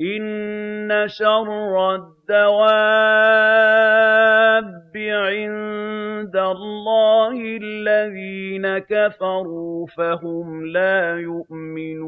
إِنَّ شَرَّ الدَّوَابِّ عِندَ اللَّهِ الَّذِينَ كَفَرُوا فَهُمْ لَا يُؤْمِنُونَ